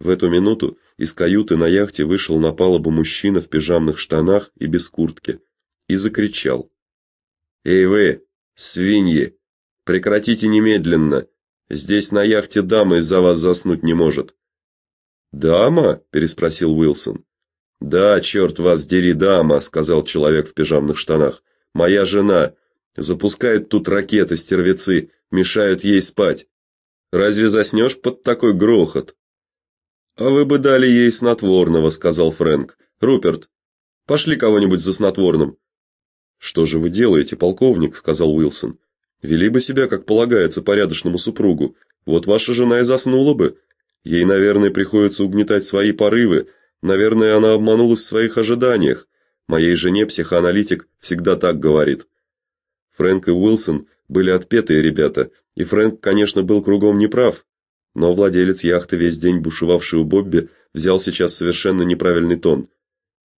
В эту минуту из каюты на яхте вышел на палубу мужчина в пижамных штанах и без куртки и закричал: "Эй вы, свиньи, прекратите немедленно! Здесь на яхте дама из-за вас заснуть не может". "Дама?" переспросил Уилсон. "Да, черт вас дери, дама", сказал человек в пижамных штанах. "Моя жена запускает тут ракеты стервецы, мешают ей спать. Разве заснешь под такой грохот?" А вы бы дали ей снотворного, сказал Фрэнк. Руперт, пошли кого-нибудь за снотворным. Что же вы делаете, полковник, сказал Уилсон. Вели бы себя, как полагается порядочному супругу. Вот ваша жена и заснула бы. Ей, наверное, приходится угнетать свои порывы. Наверное, она обманулась в своих ожиданиях. Моей жене психоаналитик всегда так говорит. Фрэнк и Уилсон были отпетые ребята, и Фрэнк, конечно, был кругом неправ, но владелец яхты, весь день бушевавший у Бобби, взял сейчас совершенно неправильный тон.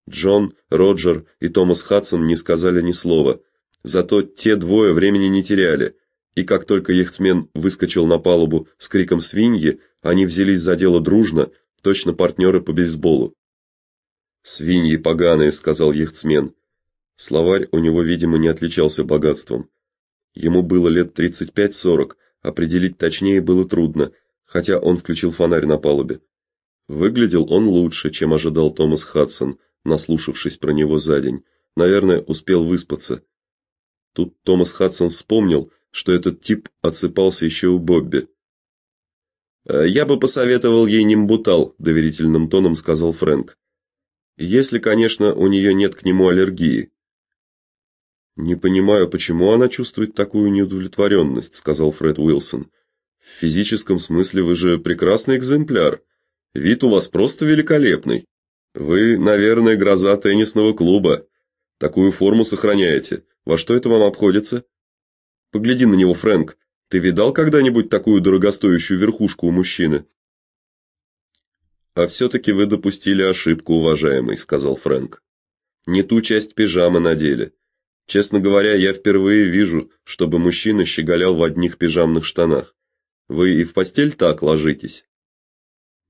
Джон, Роджер и Томас Хадсон не сказали ни слова. Зато те двое времени не теряли, и как только яхтсмен выскочил на палубу с криком свиньи, они взялись за дело дружно, точно партнеры по бейсболу. Свиньи поганые, сказал яхтсмен. Словарь у него, видимо, не отличался богатством. Ему было лет 35-40, определить точнее было трудно хотя он включил фонарь на палубе. Выглядел он лучше, чем ожидал Томас Хадсон, наслушавшись про него за день. Наверное, успел выспаться. Тут Томас Хадсон вспомнил, что этот тип отсыпался еще у Бобби. «Э, я бы посоветовал ей нимбутал, доверительным тоном сказал Фрэнк. Если, конечно, у нее нет к нему аллергии. Не понимаю, почему она чувствует такую неудовлетворенность», – сказал Фред Уилсон. В физическом смысле вы же прекрасный экземпляр. Вид у вас просто великолепный. Вы, наверное, гроза теннисного клуба. Такую форму сохраняете. Во что это вам обходится? Погляди на него, Фрэнк. Ты видал когда-нибудь такую дорогостоящую верхушку у мужчины? А все таки вы допустили ошибку, уважаемый, сказал Фрэнк. Не ту часть пижамы надели. Честно говоря, я впервые вижу, чтобы мужчина щеголял в одних пижамных штанах. Вы и в постель так ложитесь?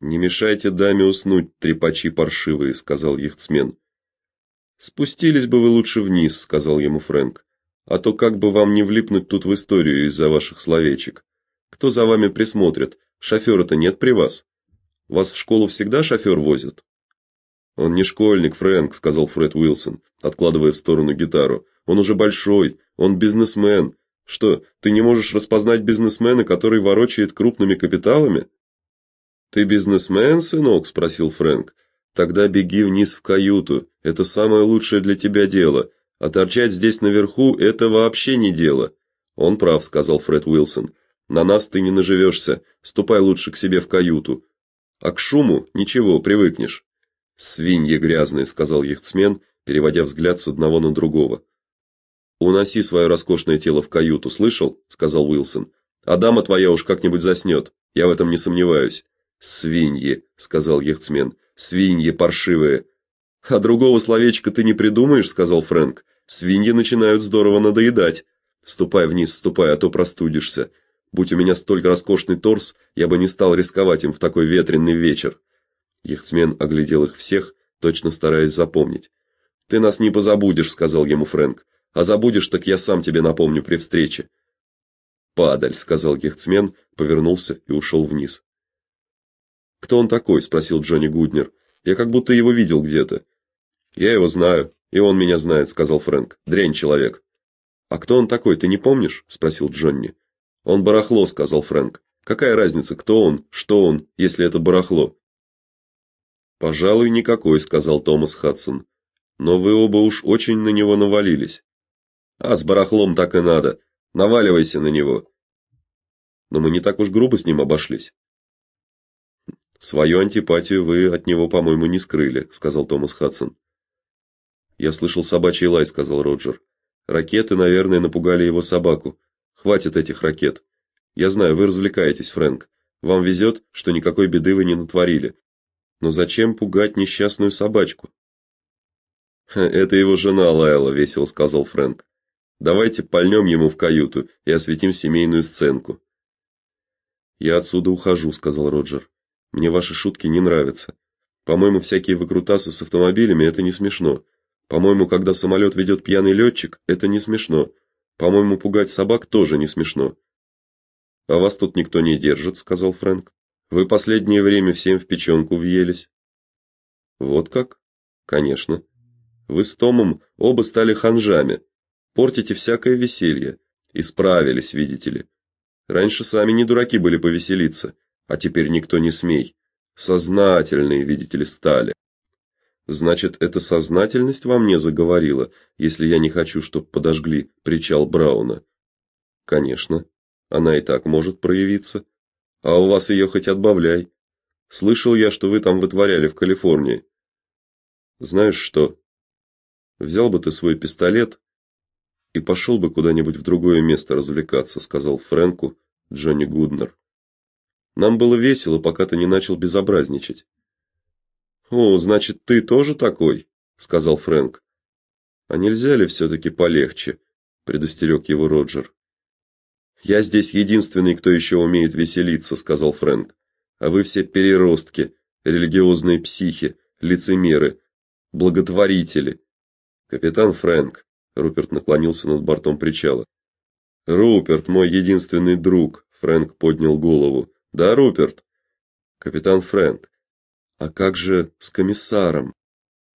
Не мешайте даме уснуть, трепачи паршивые, сказал яхтсмен. Спустились бы вы лучше вниз, сказал ему Фрэнк. А то как бы вам не влипнуть тут в историю из-за ваших словечек. Кто за вами присмотрит? Шофера-то нет при вас. Вас в школу всегда шофер возит? Он не школьник, Фрэнк, сказал Фред Уилсон, откладывая в сторону гитару. Он уже большой, он бизнесмен, что, ты не можешь распознать бизнесмена, который ворочает крупными капиталами? Ты бизнесмен, сынок, спросил Фрэнк. Тогда беги вниз в каюту. Это самое лучшее для тебя дело. А торчать здесь наверху это вообще не дело. Он прав, сказал Фред Уилсон. На нас ты не наживешься. Ступай лучше к себе в каюту. А к шуму ничего, привыкнешь. Свиньи грязные, сказал яхтсмен, переводя взгляд с одного на другого. Уноси свое роскошное тело в каюту, слышал? сказал Уилсон. А дама твоя уж как-нибудь заснет, Я в этом не сомневаюсь. Свиньи, сказал яхтсмен. Свиньи паршивые. А другого словечка ты не придумаешь, сказал Фрэнк. Свиньи начинают здорово надоедать. Ступай вниз, ступай, а то простудишься. Будь у меня столь роскошный торс, я бы не стал рисковать им в такой ветреный вечер. Яхтсмен оглядел их всех, точно стараясь запомнить. Ты нас не позабудешь, сказал ему Фрэнк. А забудешь, так я сам тебе напомню при встрече. Падаль, сказал гехцмен, повернулся и ушел вниз. Кто он такой? спросил Джонни Гуднер. Я как будто его видел где-то. Я его знаю, и он меня знает, сказал Фрэнк. Дрянь человек. А кто он такой, ты не помнишь? спросил Джонни. Он барахло, сказал Фрэнк. Какая разница, кто он, что он, если это барахло? Пожалуй, никакой, сказал Томас Хадсон. Но вы оба уж очень на него навалились. А с барахлом так и надо. Наваливайся на него. Но мы не так уж грубо с ним обошлись. Свою антипатию вы от него, по-моему, не скрыли, сказал Томас Хадсон. Я слышал собачий лай, сказал Роджер. Ракеты, наверное, напугали его собаку. Хватит этих ракет. Я знаю, вы развлекаетесь, Фрэнк. Вам везет, что никакой беды вы не натворили. Но зачем пугать несчастную собачку? Это его жена лаяла, весело сказал Фрэнк. Давайте пальнем ему в каюту и осветим семейную сценку. Я отсюда ухожу, сказал Роджер. Мне ваши шутки не нравятся. По-моему, всякие выкрутасы с автомобилями это не смешно. По-моему, когда самолет ведет пьяный летчик, это не смешно. По-моему, пугать собак тоже не смешно. А вас тут никто не держит, сказал Фрэнк. Вы последнее время всем в печенку въелись. Вот как? Конечно. Вы с Томом оба стали ханжами. Портите всякое веселье. Исправились, видите ли. Раньше сами не дураки были повеселиться, а теперь никто не смей. Сознательные, видите ли, стали. Значит, эта сознательность во мне заговорила, если я не хочу, чтобы подожгли причал Брауна. Конечно, она и так может проявиться. А у вас ее хоть отбавляй. Слышал я, что вы там вытворяли в Калифорнии. Знаешь что? Взял бы ты свой пистолет и пошел бы куда-нибудь в другое место развлекаться, сказал Фрэнку Джонни Гуднер. Нам было весело, пока ты не начал безобразничать. О, значит, ты тоже такой, сказал Фрэнк. А нельзя ли все таки полегче, предостерег его Роджер. Я здесь единственный, кто еще умеет веселиться, сказал Фрэнк. А вы все переростки, религиозные психи, лицемеры, благотворители. Капитан Фрэнк, Руперт наклонился над бортом причала. Руперт, мой единственный друг, Фрэнк поднял голову. Да, Руперт. Капитан Фрэнк. А как же с комиссаром?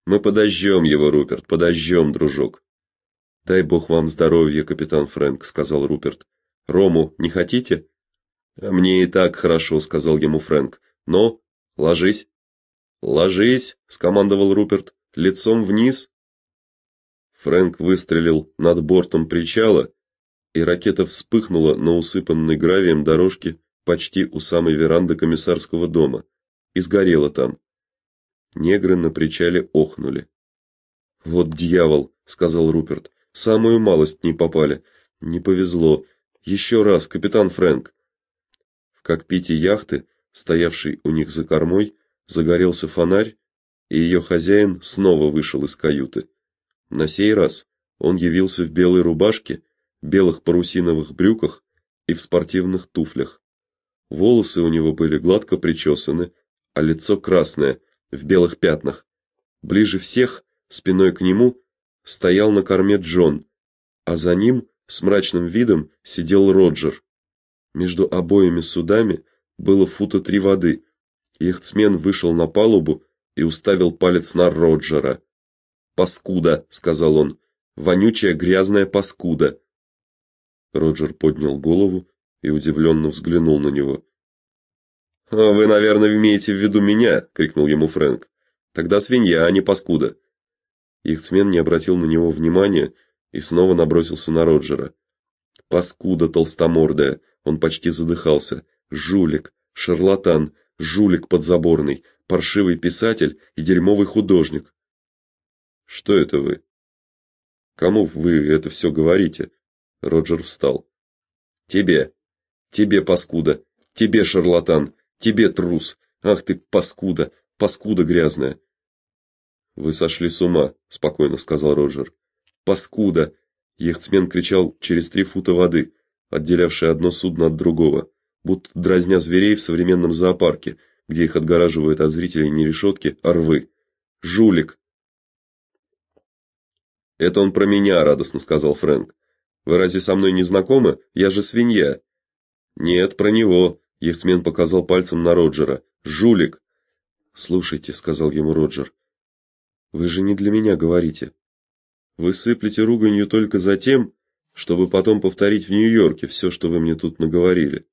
Мы подождем его, Руперт, подождем, дружок. Дай бог вам здоровья, капитан Фрэнк, сказал Руперт. Рому не хотите? А мне и так хорошо, сказал ему Фрэнк. Но ложись. Ложись, скомандовал Руперт. Лицом вниз. Фрэнк выстрелил над бортом причала, и ракета вспыхнула на усыпанной гравием дорожке почти у самой веранды комиссарского дома и сгорела там. Негры на причале охнули. Вот дьявол, сказал Руперт. Самую малость не попали. Не повезло. Еще раз, капитан Фрэнк. В кокпите яхты, стоявшей у них за кормой, загорелся фонарь, и ее хозяин снова вышел из каюты. На сей раз он явился в белой рубашке, белых парусиновых брюках и в спортивных туфлях. Волосы у него были гладко причесаны, а лицо красное, в белых пятнах. Ближе всех, спиной к нему, стоял на корме Джон, а за ним с мрачным видом сидел Роджер. Между обоими судами было фута три воды. Яхтсмен вышел на палубу и уставил палец на Роджера. "Паскуда", сказал он. "Вонючая грязная паскуда". Роджер поднял голову и удивленно взглянул на него. «А вы, наверное, имеете в виду меня, крикнул ему Фрэнк. Тогда свинья, а не паскуда. Ихцмен не обратил на него внимания и снова набросился на Роджера. Паскуда толстомордая, он почти задыхался. Жулик, шарлатан, жулик подзаборный, паршивый писатель и дерьмовый художник. Что это вы? Кому вы это все говорите? Роджер встал. Тебе. Тебе, паскуда. Тебе, шарлатан. Тебе, трус. Ах ты паскуда, паскуда грязная. Вы сошли с ума, спокойно сказал Роджер. Паскуда. Яхтсмен кричал через три фута воды, отделявшей одно судно от другого, будто дразня зверей в современном зоопарке, где их отгораживают от зрителей не решетки, а рвы. Жулик. Это он про меня, радостно сказал Фрэнк. Вы разве со мной не знакомы? Я же свинья. Нет, про него. Яхтсмен показал пальцем на Роджера. Жулик. Слушайте, сказал ему Роджер. Вы же не для меня говорите. Вы сыплете руганью только за тем, чтобы потом повторить в Нью-Йорке все, что вы мне тут наговорили.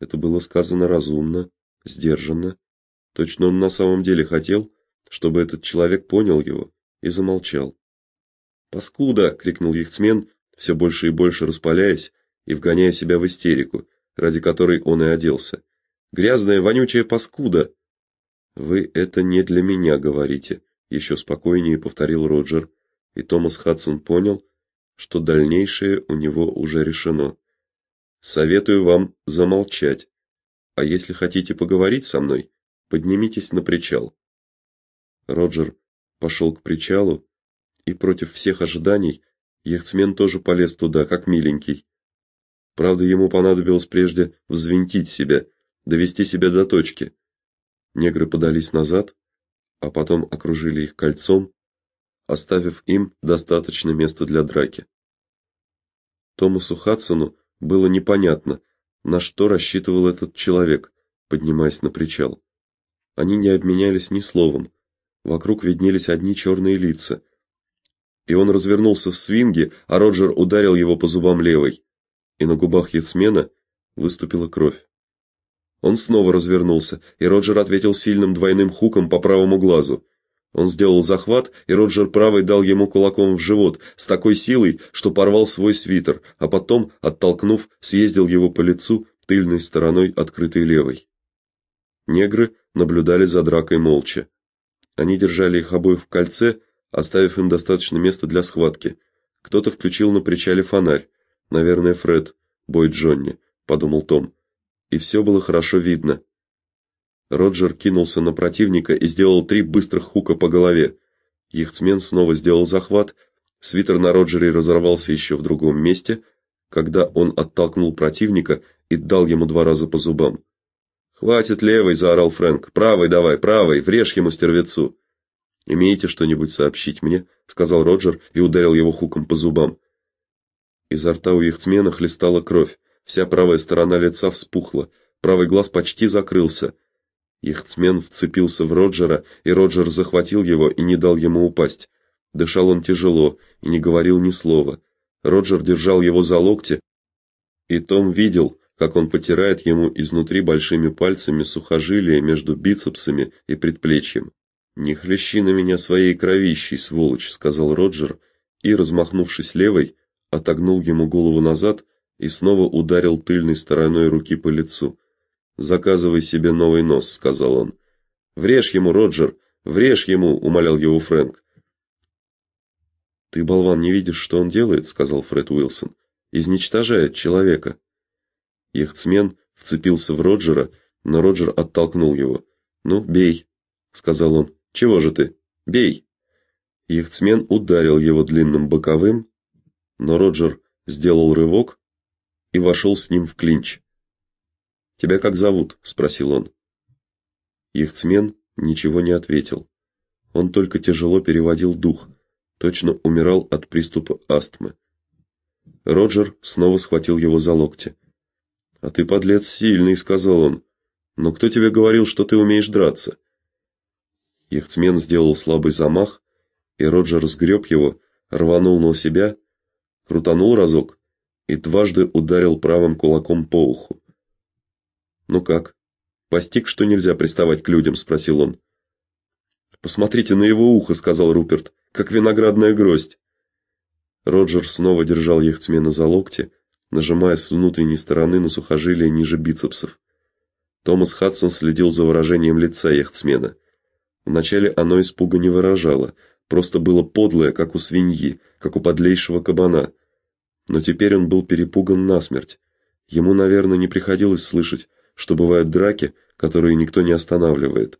Это было сказано разумно, сдержанно. Точно он на самом деле хотел, чтобы этот человек понял его и замолчал. "Паскуда!" крикнул яхтсмен, все больше и больше распаляясь и вгоняя себя в истерику ради которой он и оделся. Грязная, вонючая паскуда. Вы это не для меня говорите, еще спокойнее повторил Роджер, и Томас Хадсон понял, что дальнейшее у него уже решено. Советую вам замолчать. А если хотите поговорить со мной, поднимитесь на причал. Роджер пошел к причалу, и против всех ожиданий яхтсмен тоже полез туда, как миленький. Правда, ему понадобилось прежде взвинтить себя, довести себя до точки. Негры подались назад, а потом окружили их кольцом, оставив им достаточно места для драки. Томасу Хадсону было непонятно, на что рассчитывал этот человек, поднимаясь на причал. Они не обменялись ни словом. Вокруг виднелись одни черные лица. И он развернулся в свинге, а Роджер ударил его по зубам левой, и на губах яцмена выступила кровь. Он снова развернулся, и Роджер ответил сильным двойным хуком по правому глазу. Он сделал захват, и Роджер правой дал ему кулаком в живот с такой силой, что порвал свой свитер, а потом, оттолкнув, съездил его по лицу тыльной стороной открытой левой. Негры наблюдали за дракой молча. Они держали их обоих в кольце, оставив им достаточно места для схватки. Кто-то включил на причале фонарь. Наверное, Фред, бой Джонни, подумал Том. И все было хорошо видно. Роджер кинулся на противника и сделал три быстрых хука по голове. Яхтсмен снова сделал захват. Свитер на Роджере разорвался еще в другом месте, когда он оттолкнул противника и дал ему два раза по зубам. Хватит левой, заорал Фрэнк. Правой давай, правой, врежь ему стервецу. Имеете что-нибудь сообщить мне, сказал Роджер и ударил его хуком по зубам. Изо рта у яхтсмена хлестала кровь. Вся правая сторона лица вспухла, правый глаз почти закрылся. Яхтсмен вцепился в Роджера, и Роджер захватил его и не дал ему упасть. Дышал он тяжело и не говорил ни слова. Роджер держал его за локти, и Том видел, как он потирает ему изнутри большими пальцами сухожилия между бицепсами и предплечьем. "Не хлещи на меня своей кровищей, сволочь", сказал Роджер и, размахнувшись левой, отогнул ему голову назад и снова ударил тыльной стороной руки по лицу. Заказывай себе новый нос, сказал он. Врежь ему, Роджер, врежь ему, умолял его Фрэнк. Ты, болван, не видишь, что он делает, сказал Фред Уилсон. Изничтожает человека. Яхтсмен вцепился в Роджера, но Роджер оттолкнул его. "Ну, бей", сказал он. "Чего же ты? Бей". Яхтсмен ударил его длинным боковым, но Роджер сделал рывок и вошел с ним в клинч. Тебя как зовут? спросил он. Яхтсмен ничего не ответил. Он только тяжело переводил дух, точно умирал от приступа астмы. Роджер снова схватил его за локти. "А ты подлец сильный", сказал он. "Но кто тебе говорил, что ты умеешь драться?" Яхтсмен сделал слабый замах, и Роджер сгреб его, рванул на себя, крутанул разок и дважды ударил правым кулаком по уху. Ну как? Постиг, что нельзя приставать к людям, спросил он. Посмотрите на его ухо, сказал Руперт, как виноградная гроздь. Роджер снова держал яхтсмена за локти, нажимая с внутренней стороны на сухожилие ниже бицепсов. Томас Хадсон следил за выражением лица яхтсмена. Вначале оно испуга не выражало, просто было подлое, как у свиньи, как у подлейшего кабана. Но теперь он был перепуган насмерть. Ему, наверное, не приходилось слышать что бывают драки, которые никто не останавливает.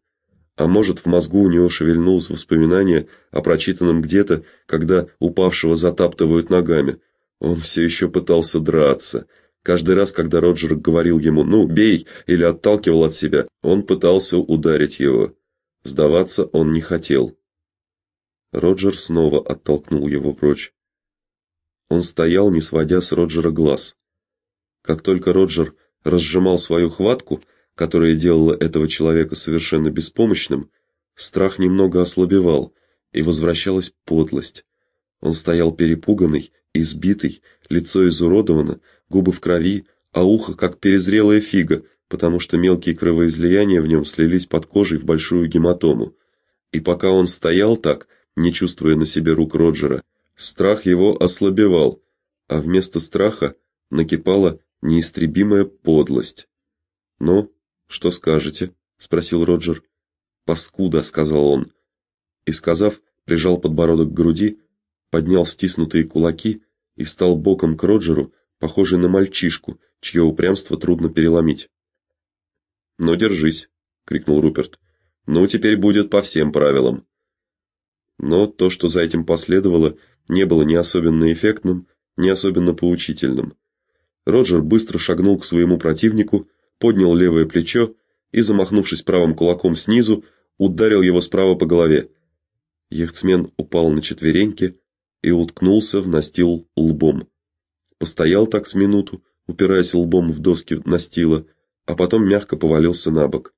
А может, в мозгу у него шевельнулось воспоминание о прочитанном где-то, когда упавшего затаптывают ногами. Он все еще пытался драться. Каждый раз, когда Роджер говорил ему: "Ну, бей" или отталкивал от себя, он пытался ударить его. Сдаваться он не хотел. Роджер снова оттолкнул его прочь. Он стоял, не сводя с Роджера глаз. Как только Роджер разжимал свою хватку, которая делала этого человека совершенно беспомощным, страх немного ослабевал, и возвращалась подлость. Он стоял перепуганный, избитый, лицо изуродовано, губы в крови, а ухо как перезрелая фига, потому что мелкие кровоизлияния в нем слились под кожей в большую гематому. И пока он стоял так, не чувствуя на себе рук Роджера, страх его ослабевал, а вместо страха накипала неистребимая подлость. "Ну, что скажете?" спросил Роджер. "Паскуда", сказал он. И сказав, прижал подбородок к груди, поднял стиснутые кулаки и стал боком к Роджеру, похожий на мальчишку, чье упрямство трудно переломить. "Ну держись", крикнул Руперт. "Ну теперь будет по всем правилам". Но то, что за этим последовало, не было ни особенно эффектным, ни особенно поучительным. Роджер быстро шагнул к своему противнику, поднял левое плечо и, замахнувшись правым кулаком снизу, ударил его справа по голове. Яхтсмен упал на четвереньки и уткнулся в настил лбом. Постоял так с минуту, упираясь лбом в доски настила, а потом мягко повалился на бок.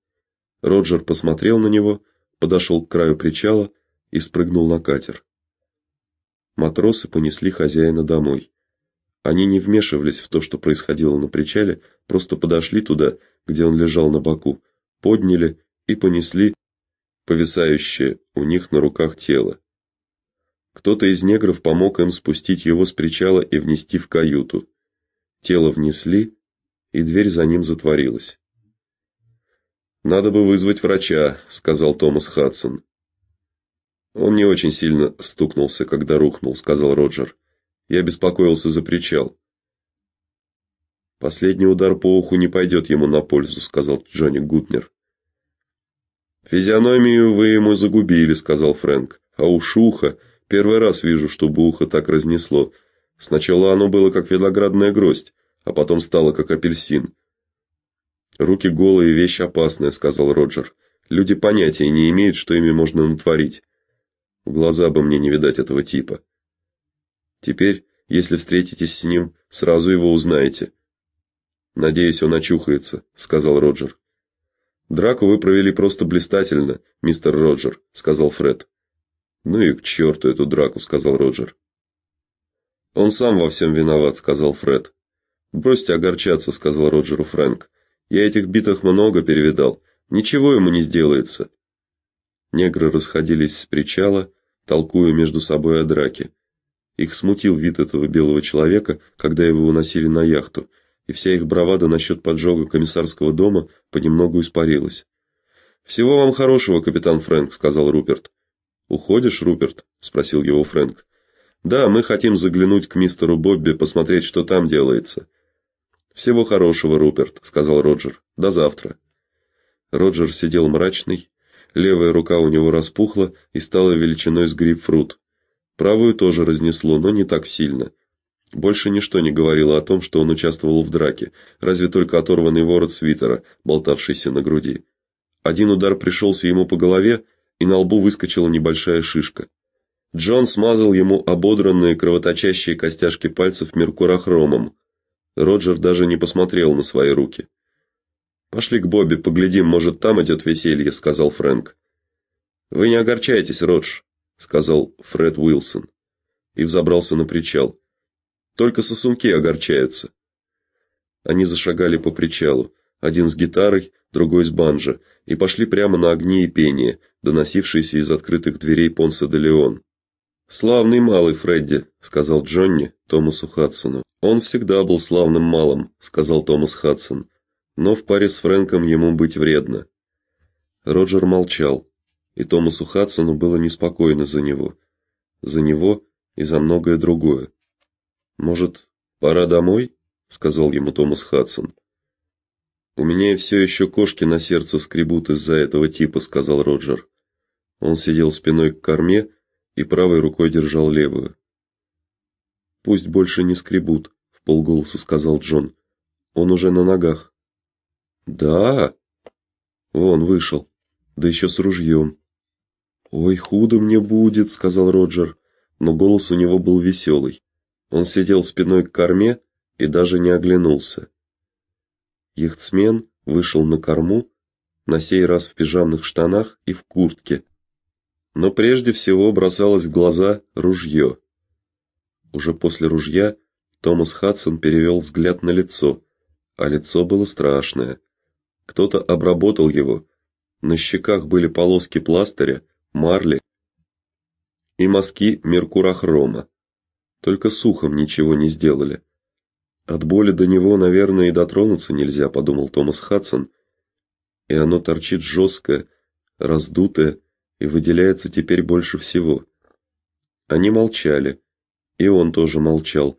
Роджер посмотрел на него, подошел к краю причала и спрыгнул на катер. Матросы понесли хозяина домой. Они не вмешивались в то, что происходило на причале, просто подошли туда, где он лежал на боку, подняли и понесли повисающее у них на руках тело. Кто-то из негров помог им спустить его с причала и внести в каюту. Тело внесли, и дверь за ним затворилась. Надо бы вызвать врача, сказал Томас Хадсон. Он не очень сильно стукнулся, когда рухнул, сказал Роджер. Я беспокоился за причал. Последний удар по уху не пойдет ему на пользу, сказал Джонни Гутнер. Физиономию вы ему загубили, сказал Фрэнк. А уж ухо, первый раз вижу, чтобы ухо так разнесло. Сначала оно было как виноградная гроздь, а потом стало как апельсин. Руки голые вещь опасная, сказал Роджер. Люди понятия не имеют, что ими можно натворить. В глаза бы мне не видать этого типа. Теперь, если встретитесь с ним, сразу его узнаете. Надеюсь, он очухается, сказал Роджер. Драку вы провели просто блистательно, мистер Роджер, сказал Фред. Ну и к черту эту драку, сказал Роджер. Он сам во всем виноват, сказал Фред. Бросьте огорчаться, сказал Роджеру Фрэнк. Я этих битых много перевидал. Ничего ему не сделается. Негры расходились с причала, толкуя между собой о драке. Их смутил вид этого белого человека, когда его уносили на яхту, и вся их бравада насчет поджога комиссарского дома понемногу испарилась. Всего вам хорошего, капитан Фрэнк, сказал Руперт. Уходишь, Руперт? спросил его Фрэнк. Да, мы хотим заглянуть к мистеру Бобби, посмотреть, что там делается. Всего хорошего, Руперт, сказал Роджер. До завтра. Роджер сидел мрачный, левая рука у него распухла и стала величиной с грейпфрут. Правую тоже разнесло, но не так сильно. Больше ничто не говорило о том, что он участвовал в драке, разве только оторванный ворот свитера, болтавшийся на груди. Один удар пришелся ему по голове, и на лбу выскочила небольшая шишка. Джон смазал ему ободранные кровоточащие костяшки пальцев меркурохромом. Роджер даже не посмотрел на свои руки. Пошли к Бобби, поглядим, может, там идет веселье, сказал Фрэнк. Вы не огорчайтесь, Родж, сказал Фред Уилсон и взобрался на причал. Только сосунки огорчаются. Они зашагали по причалу, один с гитарой, другой с банджо, и пошли прямо на огни и пение, доносившиеся из открытых дверей Понса де Леон. Славный малый Фредди, сказал Джонни Томасу Хадсону. Он всегда был славным малым, сказал Томас Хадсон. Но в паре с Фрэнком ему быть вредно. Роджер молчал, и Томасу Хадсону было неспокойно за него, за него и за многое другое. Может, пора домой? сказал ему Томас Хадсон. У меня и все еще кошки на сердце скребут из-за этого типа, сказал Роджер. Он сидел спиной к корме и правой рукой держал левую. Пусть больше не скребут, в полголоса сказал Джон. Он уже на ногах. Да. Вон вышел, да еще с ружьем. Ой, худо мне будет, сказал Роджер, но голос у него был веселый. Он сидел спиной к корме и даже не оглянулся. Яхтсмен вышел на корму, на сей раз в пижамных штанах и в куртке, но прежде всего бросалось в глаза ружье. Уже после ружья Томас Хадсон перевел взгляд на лицо, а лицо было страшное. Кто-то обработал его. На щеках были полоски пластыря, марли и мазки меркурохрома. Только сухом ничего не сделали. От боли до него, наверное, и дотронуться нельзя, подумал Томас Хадсон. И оно торчит жесткое, раздутое, и выделяется теперь больше всего. Они молчали, и он тоже молчал,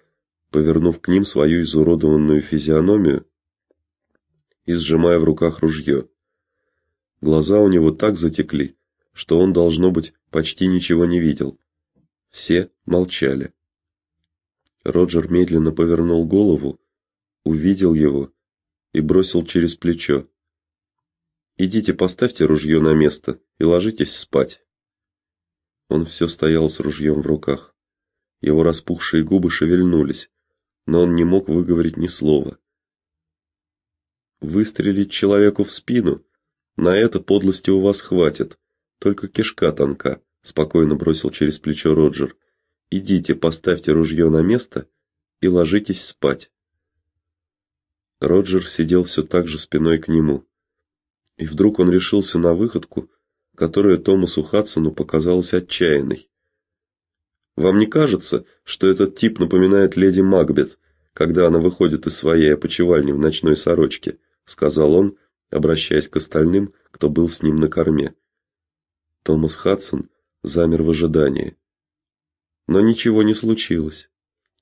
повернув к ним свою изуродованную физиономию и сжимая в руках ружье. Глаза у него так затекли, что он должно быть почти ничего не видел. Все молчали. Роджер медленно повернул голову, увидел его и бросил через плечо: Идите, поставьте ружье на место и ложитесь спать. Он все стоял с ружьем в руках. Его распухшие губы шевельнулись, но он не мог выговорить ни слова. Выстрелить человеку в спину на это подлости у вас хватит, только кишка тонка, спокойно бросил через плечо Роджер. Идите, поставьте ружье на место и ложитесь спать. Роджер сидел все так же спиной к нему. И вдруг он решился на выходку, которая Томасу Хадсону показалась отчаянной. Вам не кажется, что этот тип напоминает леди Макбет, когда она выходит из своей опочивальни в ночной сорочке, сказал он, обращаясь к остальным, кто был с ним на корме. Томас Хадсон замер в ожидании. Но ничего не случилось.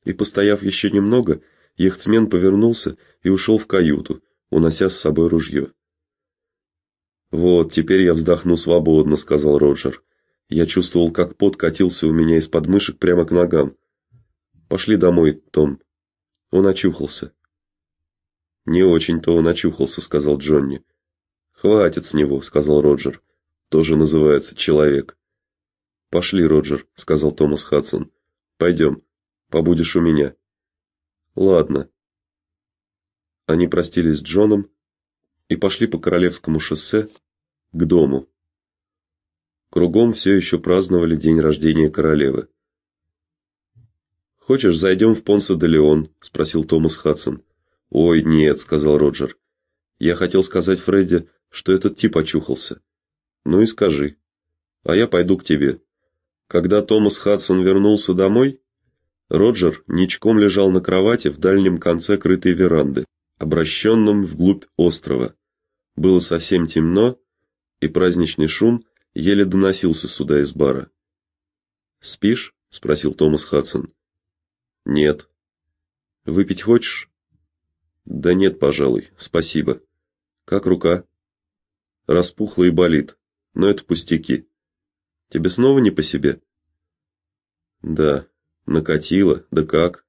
И постояв еще немного, яхтсмен повернулся и ушел в каюту, унося с собой ружье. Вот, теперь я вздохну свободно, сказал Роджер. Я чувствовал, как пот катился у меня из подмышек прямо к ногам. Пошли домой, Том. Он очухался. Не очень-то он очухался, сказал Джонни. Хватит с него, сказал Роджер. Тоже называется человек. Пошли, Роджер, сказал Томас Хадсон. Пойдем. Побудешь у меня. Ладно. Они простились с Джоном и пошли по Королевскому шоссе к дому. Кругом все еще праздновали день рождения королевы. Хочешь, зайдем в Понса де Леон, спросил Томас Хадсон. Ой, нет, сказал Роджер. Я хотел сказать Фредди, что этот тип очухался. Ну и скажи. А я пойду к тебе. Когда Томас Хадсон вернулся домой, Роджер ничком лежал на кровати в дальнем конце крытой веранды, обращенном вглубь острова. Было совсем темно, и праздничный шум еле доносился сюда из бара. "Спишь?" спросил Томас Хадсон. "Нет. Выпить хочешь?" "Да нет, пожалуй. Спасибо. Как рука?" "Распухла и болит, но это пустяки. Тебе снова не по себе?" "Да, накатило. Да как?"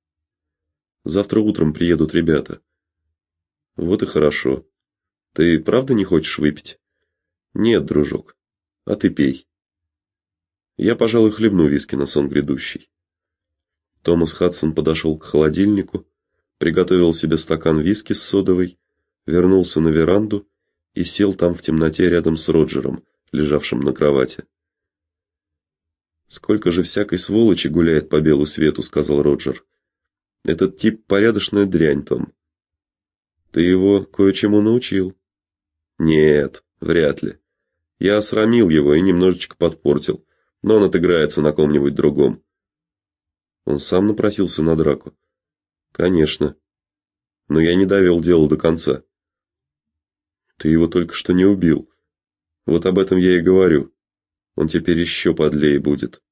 "Завтра утром приедут ребята." "Вот и хорошо. Ты правда не хочешь выпить?" Нет, дружок. А ты пей. Я, пожалуй, хлебну виски на сон грядущий. Томас Хадсон подошел к холодильнику, приготовил себе стакан виски с содовой, вернулся на веранду и сел там в темноте рядом с Роджером, лежавшим на кровати. Сколько же всякой сволочи гуляет по белу свету, сказал Роджер. Этот тип порядочная дрянь, Том. Ты его кое-чему научил? Нет, вряд ли. Я осрамил его и немножечко подпортил, но он отыграется на ком-нибудь другом. Он сам напросился на драку. Конечно. Но я не довел дело до конца. Ты его только что не убил. Вот об этом я и говорю. Он теперь еще подлее будет.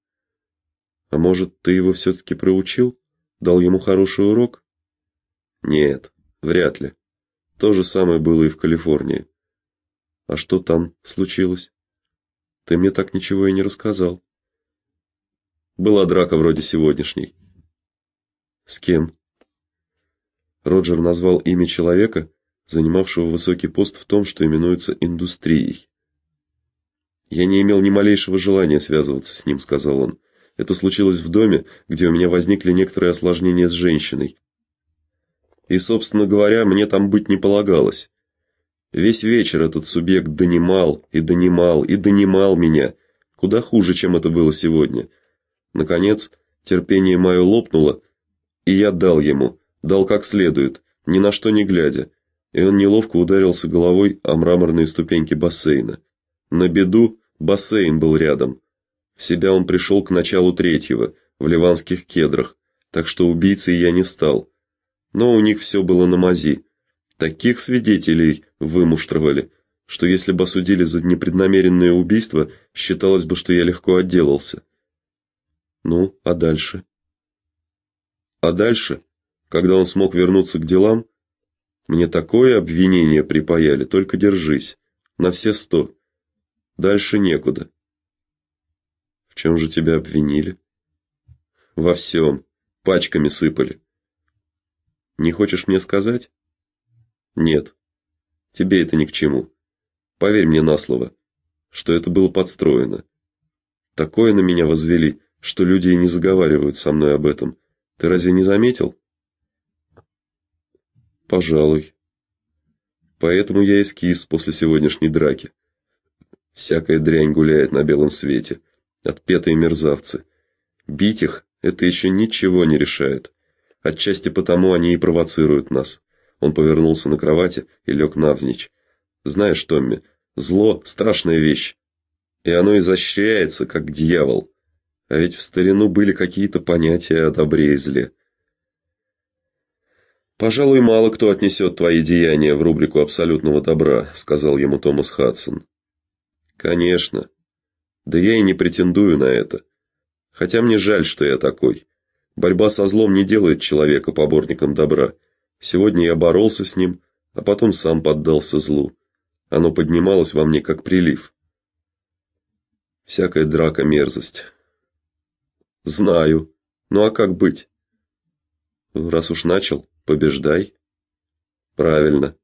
А может, ты его все таки проучил? Дал ему хороший урок? Нет, вряд ли. То же самое было и в Калифорнии. А что там случилось? Ты мне так ничего и не рассказал. Была драка вроде сегодняшней. С кем? Роджер назвал имя человека, занимавшего высокий пост в том, что именуется индустрией. Я не имел ни малейшего желания связываться с ним, сказал он. Это случилось в доме, где у меня возникли некоторые осложнения с женщиной. И, собственно говоря, мне там быть не полагалось. Весь вечер этот субъект донимал и донимал и донимал меня, куда хуже, чем это было сегодня. Наконец, терпение мое лопнуло, и я дал ему, дал как следует, ни на что не глядя. И он неловко ударился головой о мраморные ступеньки бассейна. На беду бассейн был рядом. В себя он пришел к началу третьего, в ливанских кедрах, так что убийцей я не стал. Но у них все было на мази. Таких свидетелей вымуштровали, что если бы осудили за непреднамеренное убийство, считалось бы, что я легко отделался. Ну, а дальше? А дальше, когда он смог вернуться к делам, мне такое обвинение припаяли, только держись, на все сто. Дальше некуда. В чем же тебя обвинили? Во всем. Пачками сыпали. Не хочешь мне сказать? Нет. Тебе это ни к чему. Поверь мне на слово, что это было подстроено. Такое на меня возвели, что люди и не заговаривают со мной об этом. Ты разве не заметил? Пожалуй. Поэтому я эскиз после сегодняшней драки. Всякая дрянь гуляет на белом свете. Отпетые мерзавцы. Бить их это еще ничего не решает. Отчасти потому они и провоцируют нас. Он повернулся на кровати и лег навзничь. Знаешь, Томми, зло страшная вещь. И оно изощряется, как дьявол. А ведь в старину были какие-то понятия о добре и зле. Пожалуй, мало кто отнесет твои деяния в рубрику абсолютного добра, сказал ему Томас Хадсон. Конечно. Да я и не претендую на это. Хотя мне жаль, что я такой. Борьба со злом не делает человека поборником добра. Сегодня я боролся с ним, а потом сам поддался злу. Оно поднималось во мне как прилив. Всякая драка мерзость. Знаю. Ну а как быть? Раз уж начал, побеждай. Правильно.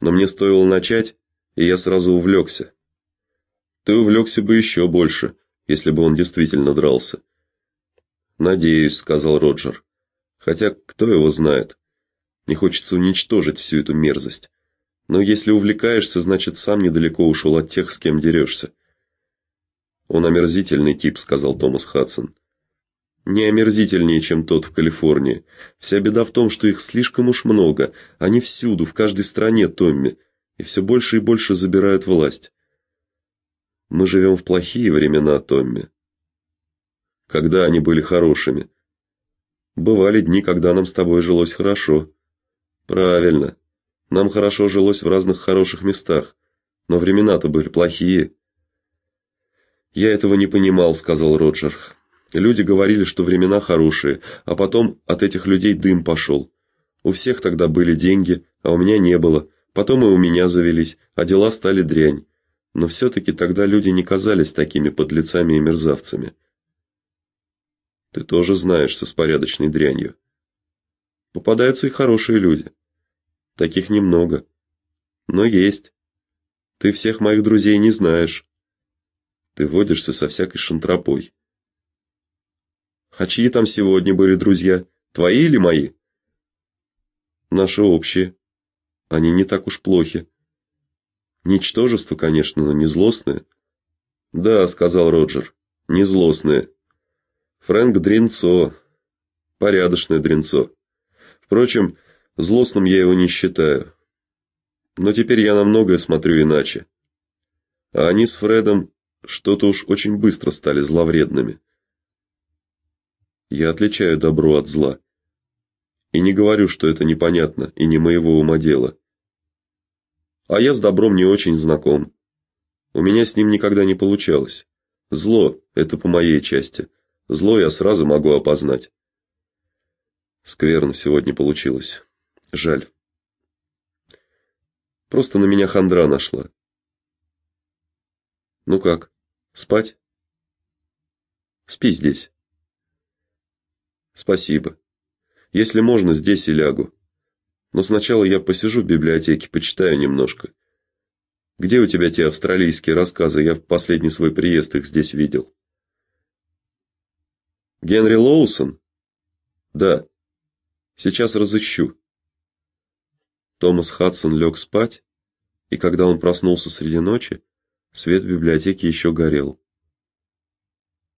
Но мне стоило начать, и я сразу увлекся. Ты увлекся бы еще больше, если бы он действительно дрался. Надеюсь, сказал Роджер. Хотя кто его знает? Не хочется уничтожить всю эту мерзость. Но если увлекаешься, значит, сам недалеко ушел от тех, с кем дерешься. Он омерзительный тип, сказал Томас Хадсон. Не омерзительнее, чем тот в Калифорнии. Вся беда в том, что их слишком уж много, они всюду, в каждой стране, Томми, и все больше и больше забирают власть. Мы живем в плохие времена, Томми. Когда они были хорошими? Бывали дни, когда нам с тобой жилось хорошо. Правильно. Нам хорошо жилось в разных хороших местах, но времена-то были плохие. Я этого не понимал, сказал Роджер. Люди говорили, что времена хорошие, а потом от этих людей дым пошел. У всех тогда были деньги, а у меня не было. Потом и у меня завелись, а дела стали дрянь но все таки тогда люди не казались такими подлецами и мерзавцами. Ты тоже знаешь со порядочной дрянью. Попадаются и хорошие люди. Таких немного, но есть. Ты всех моих друзей не знаешь. Ты водишься со всякой шантропой. А чьи там сегодня были друзья? Твои или мои? Наши общие. Они не так уж плохи. Ничтожество, конечно, но не злостное. Да, сказал Роджер. Не злостное. Фрэнк дринцо. Порядочное дринцо. Впрочем, злостным я его не считаю. Но теперь я на многое смотрю иначе. А они с Фредом что-то уж очень быстро стали зловредными. Я отличаю добро от зла. И не говорю, что это непонятно и не моего ума дело. А я с добром не очень знаком. У меня с ним никогда не получалось. Зло это по моей части. Зло я сразу могу опознать. Скверно сегодня получилось. Жаль. Просто на меня хандра нашла. Ну как? Спать? Спи здесь. Спасибо. Если можно, здесь и лягу. Но сначала я посижу в библиотеке, почитаю немножко. Где у тебя те австралийские рассказы? Я в последний свой приезд их здесь видел. Генри Лоусон? Да. Сейчас разыщу. Томас Хадсон лег спать, и когда он проснулся среди ночи, свет в библиотеке еще горел.